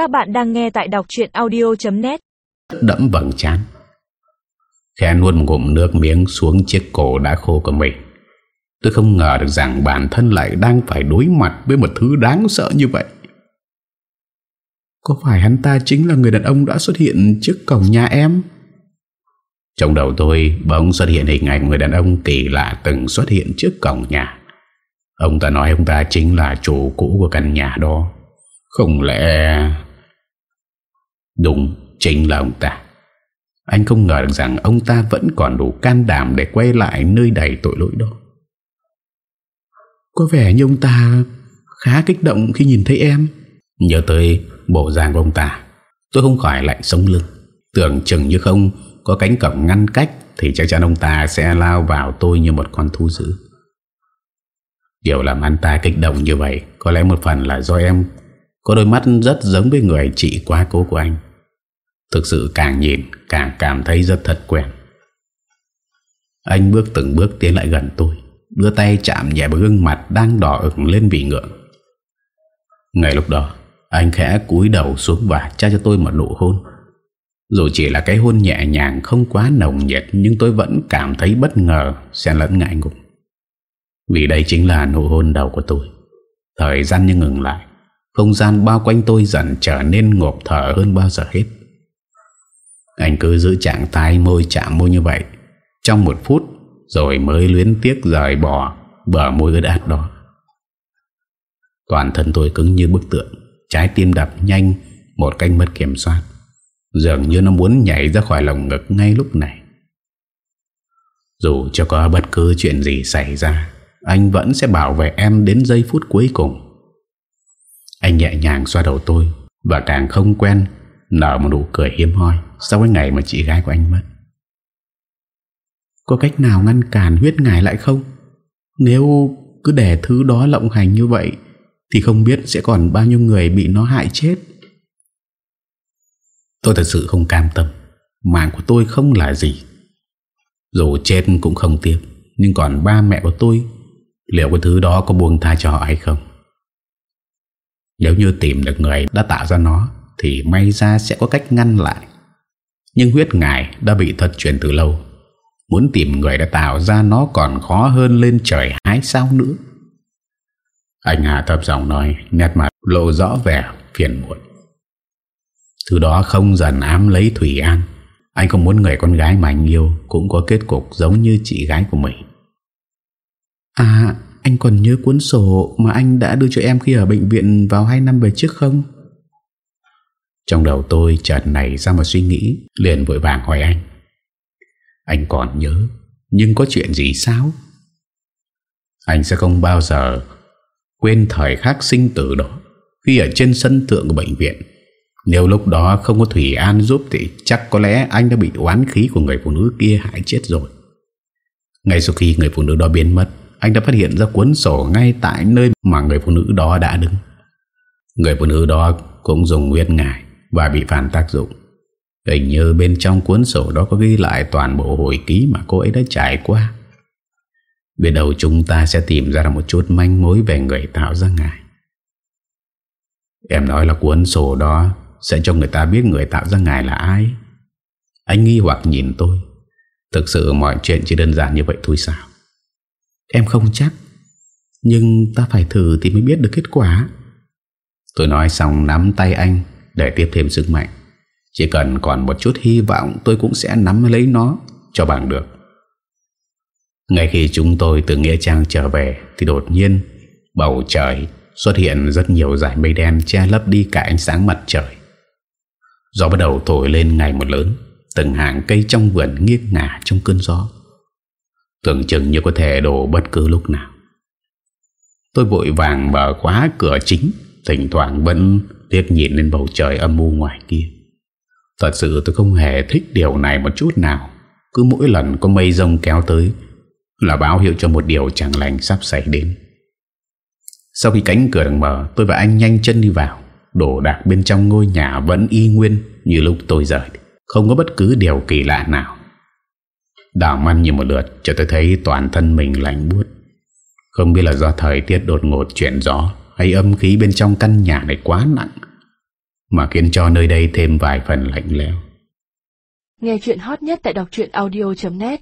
Các bạn đang nghe tại đọc chuyện audio.net Đẫm vầng chán Khe nuôn một ngụm nước miếng xuống chiếc cổ đã khô của mình. Tôi không ngờ được rằng bản thân lại đang phải đối mặt với một thứ đáng sợ như vậy. Có phải hắn ta chính là người đàn ông đã xuất hiện trước cổng nhà em? Trong đầu tôi bỗng xuất hiện hình ảnh người đàn ông kỳ lạ từng xuất hiện trước cổng nhà. Ông ta nói ông ta chính là chủ cũ của căn nhà đó. Không lẽ... Đúng, chính là ông ta. Anh không ngờ được rằng ông ta vẫn còn đủ can đảm để quay lại nơi đầy tội lỗi đó. Có vẻ như ông ta khá kích động khi nhìn thấy em. Nhớ tới bộ dạng của ông ta Tôi không khỏi lạnh sống lưng. Tưởng chừng như không có cánh cổng ngăn cách Thì chắc chắn ông ta sẽ lao vào tôi như một con thú dữ. Điều làm anh ta kích động như vậy Có lẽ một phần là do em Có đôi mắt rất giống với người chị quá cố của anh. Thực sự càng nhìn, Càng cảm thấy rất thật quen. Anh bước từng bước tiến lại gần tôi, Đưa tay chạm nhẹ vào gương mặt Đang đỏ ửng lên vì ngượng. Ngay lúc đó, Anh khẽ cúi đầu xuống và trao cho tôi một nụ hôn. Dù chỉ là cái hôn nhẹ nhàng, Không quá nồng nhiệt, Nhưng tôi vẫn cảm thấy bất ngờ, Xen lẫn ngại ngùng. Vì đây chính là nụ hôn đầu của tôi. Thời gian như ngừng lại, Không gian bao quanh tôi dần trở nên ngộp thở hơn bao giờ hết. Anh cứ giữ trạng thái môi chạm môi như vậy. Trong một phút, Rồi mới luyến tiếc rời bỏ Bờ môi ướt át đó. Toàn thân tôi cứng như bức tượng, Trái tim đập nhanh Một cách mất kiểm soát. Dường như nó muốn nhảy ra khỏi lồng ngực ngay lúc này. Dù cho có bất cứ chuyện gì xảy ra, anh vẫn sẽ bảo vệ em đến giây phút cuối cùng. Anh nhẹ nhàng xoa đầu tôi Và càng không quen Nở một nụ cười hiếm hoi Sau cái ngày mà chị gái của anh mất. Có cách nào ngăn cản huyết ngài lại không? Nếu cứ để thứ đó lộng hành như vậy, Thì không biết sẽ còn bao nhiêu người bị nó hại chết. Tôi thật sự không cam tâm. Mạng của tôi không là gì. Dù chết cũng không tiếc, Nhưng còn ba mẹ của tôi, Liệu cái thứ đó có buông tha cho họ hay không? Nếu như tìm được người đã tạo ra nó thì may ra sẽ có cách ngăn lại. Nhưng huyết ngài đã bị thật truyền từ lâu. Muốn tìm người đã tạo ra nó còn khó hơn lên trời hái sao nữa. Anh Hà thập giọng nói, Nét mặt lộ rõ vẻ phiền muộn. Từ đó không dần ám lấy Thủy An. Anh không muốn người con gái mà anh yêu Cũng có kết cục giống như chị gái của mình. À anh còn nhớ cuốn sổ Mà anh đã đưa cho em khi ở bệnh viện Vào 2 năm về trước không? Trong đầu tôi chợt nảy ra một suy nghĩ, Liền vội vàng hỏi anh. Anh còn nhớ, Nhưng có chuyện gì sao? Anh sẽ không bao giờ Quên thời khắc sinh tử đó, Khi ở trên sân thượng của bệnh viện. Nếu lúc đó không có Thủy An giúp Thì chắc có lẽ anh đã bị oán khí Của người phụ nữ kia hại chết rồi. Ngay sau khi người phụ nữ đó biến mất, anh đã phát hiện ra cuốn sổ ngay tại nơi mà người phụ nữ đó đã đứng. Người phụ nữ đó cũng dùng nguyên ngải và bị phản tác dụng. Hình như bên trong cuốn sổ đó có ghi lại toàn bộ hồi ký mà cô ấy đã trải qua. Biết đầu chúng ta sẽ tìm ra một chút manh mối về người tạo ra ngài. Em nói là cuốn sổ đó sẽ cho người ta biết người tạo ra ngài là ai. Anh nghi hoặc nhìn tôi. Thực sự mọi chuyện chỉ đơn giản như vậy thôi sao? Em không chắc, Nhưng ta phải thử thì mới biết được kết quả Tôi nói xong nắm tay anh để tiếp thêm sức mạnh. Chỉ cần còn một chút hy vọng, Tôi cũng sẽ nắm lấy nó, Cho bằng được. Ngay khi chúng tôi từ Nghĩa Trang trở về, Thì đột nhiên, Bầu trời xuất hiện rất nhiều dải mây đen Che lấp đi cả ánh sáng mặt trời. Gió bắt đầu thổi lên ngày một lớn, Từng hàng cây trong vườn nghiêng ngả trong cơn gió. Tưởng chừng như có thể đổ bất cứ lúc nào. Tôi vội vàng mở khóa cửa chính Thỉnh thoảng vẫn liếc nhìn lên bầu trời âm u ngoài kia. Thật sự tôi không hề thích điều này một chút nào. Cứ mỗi lần có mây rông kéo tới Là báo hiệu cho một điều chẳng lành sắp xảy đến. Sau khi cánh cửa được mở, Tôi và anh nhanh chân đi vào. Đổ đạc bên trong ngôi nhà vẫn y nguyên Như lúc tôi rời. Không có bất cứ điều kỳ lạ nào. Đảo măn như một lượt Cho tôi thấy toàn thân mình lạnh buốt. Không biết là do thời tiết đột ngột chuyển gió hay âm khí bên trong căn nhà này quá nặng, Mà khiến cho nơi đây thêm vài phần lạnh lẽo. Nghe chuyện hot nhất tại đọc audio.net